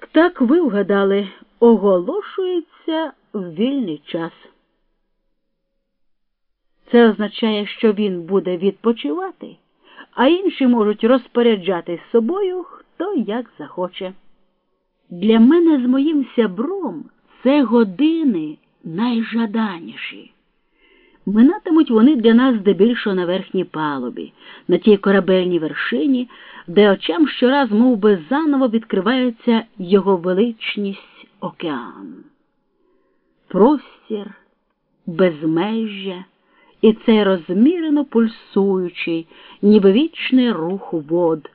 Так, так, ви вгадали, оголошується в вільний час. Це означає, що він буде відпочивати, а інші можуть розпоряджатись собою хто як захоче. Для мене з моїм сябром це години найжаданіші. Минатимуть вони для нас здебільшого на верхній палубі, на тій корабельній вершині, де очам щораз мов би, заново відкривається його величність океан. Простір, безмежжя і цей розмірено пульсуючий, ніби вічний рух вод,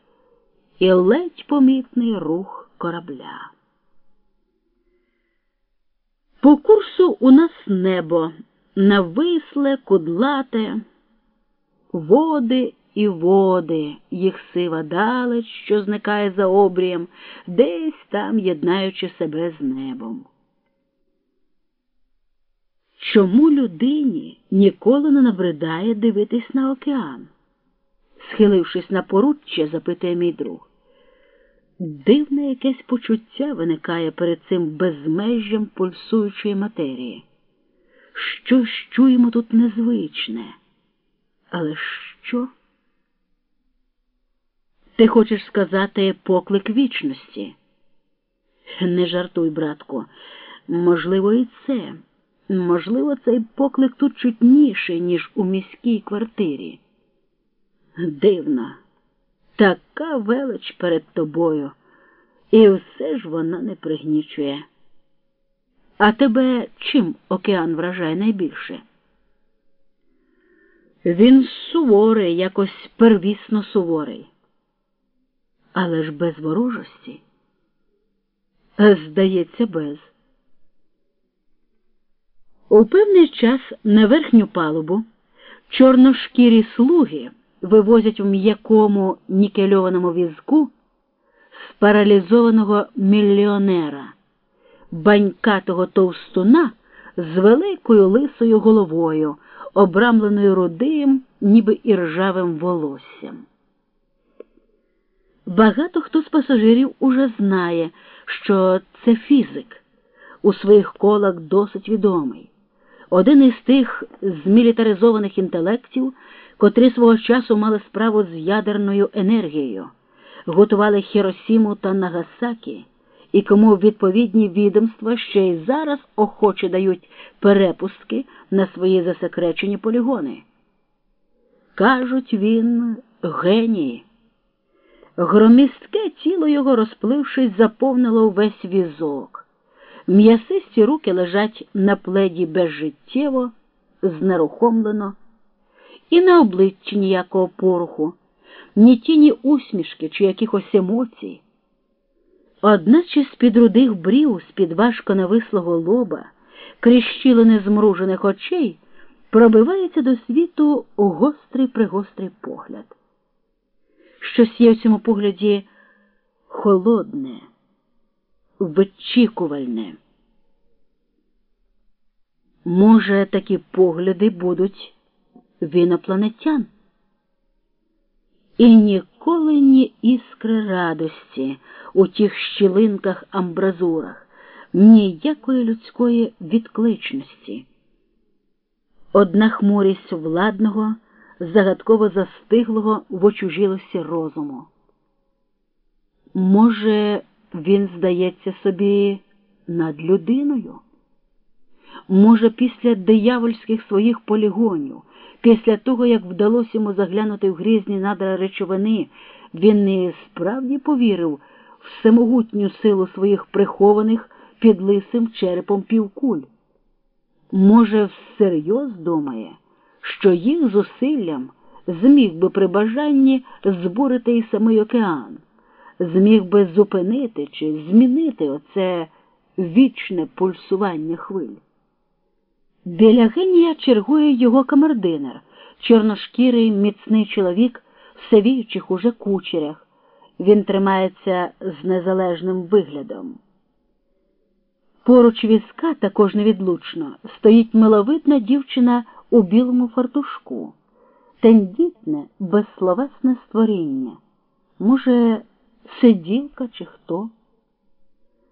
і ледь помітний рух корабля. По курсу у нас небо нависле, кудлате, води і води, їх сива далеч, що зникає за обрієм, десь там єднаючи себе з небом. Чому людині ніколи не набридає дивитись на океан? схилившись на поруччя, запитує мій друг. Дивне якесь почуття виникає перед цим безмежжям пульсуючої матерії. Щось чуємо тут незвичне. Але що? Ти хочеш сказати поклик вічності? Не жартуй, братку. Можливо, і це. Можливо, цей поклик тут чутніший, ніж у міській квартирі. Дивно, така велич перед тобою, і все ж вона не пригнічує. А тебе чим океан вражає найбільше? Він суворий, якось первісно суворий. Але ж без ворожості? Здається, без. У певний час на верхню палубу чорношкірі слуги вивозять у м'якому нікельованому візку спаралізованого мільйонера, банькатого товстуна з великою лисою головою, обрамленою рудим, ніби іржавим волоссям. Багато хто з пасажирів уже знає, що це фізик, у своїх колах досить відомий. Один із тих змілітаризованих інтелектів, котрі свого часу мали справу з ядерною енергією, готували Хіросіму та Нагасакі, і кому відповідні відомства ще й зараз охоче дають перепустки на свої засекречені полігони. Кажуть, він геній. Громістке тіло його, розплившись, заповнило увесь візок. М'ясисті руки лежать на пледі безжиттєво, знерухомлено, і на обличчі ніякого поруху, ні тіні усмішки чи якихось емоцій. Одначе з-під рудих брів, з-під важко навислого лоба, крізь щілини змружених очей, пробивається до світу гострий пригострий погляд. Щось є в цьому погляді холодне, вичікувальне. Може, такі погляди будуть в інопланетян? І ніколи ні іскри радості у тих щілинках амбразурах, ніякої людської відкличності. Одна хмурість владного загадково застиглого в очужілості розуму. Може, він здається собі над людиною? Може, після диявольських своїх полігонів, після того, як вдалося йому заглянути в грізні надра речовини, він не справді повірив в всемогутню силу своїх прихованих під лисим черепом півкуль? Може, всерйоз думає? що їх зусиллям зміг би при бажанні збурити і самий океан, зміг би зупинити чи змінити оце вічне пульсування хвиль. Біля генія чергує його камердинер, чорношкірий міцний чоловік в сивіючих уже кучерях. Він тримається з незалежним виглядом. Поруч візка також невідлучно стоїть миловидна дівчина у білому фартушку, тендітне, безсловесне створіння. Може, сиділка чи хто?